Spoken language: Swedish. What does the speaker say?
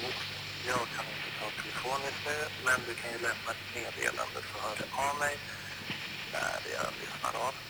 Hej, du. Jag kan inte ta telefon just nu, men du kan ju lämna ett meddelande så hör jag av mig när jag lyssnar av.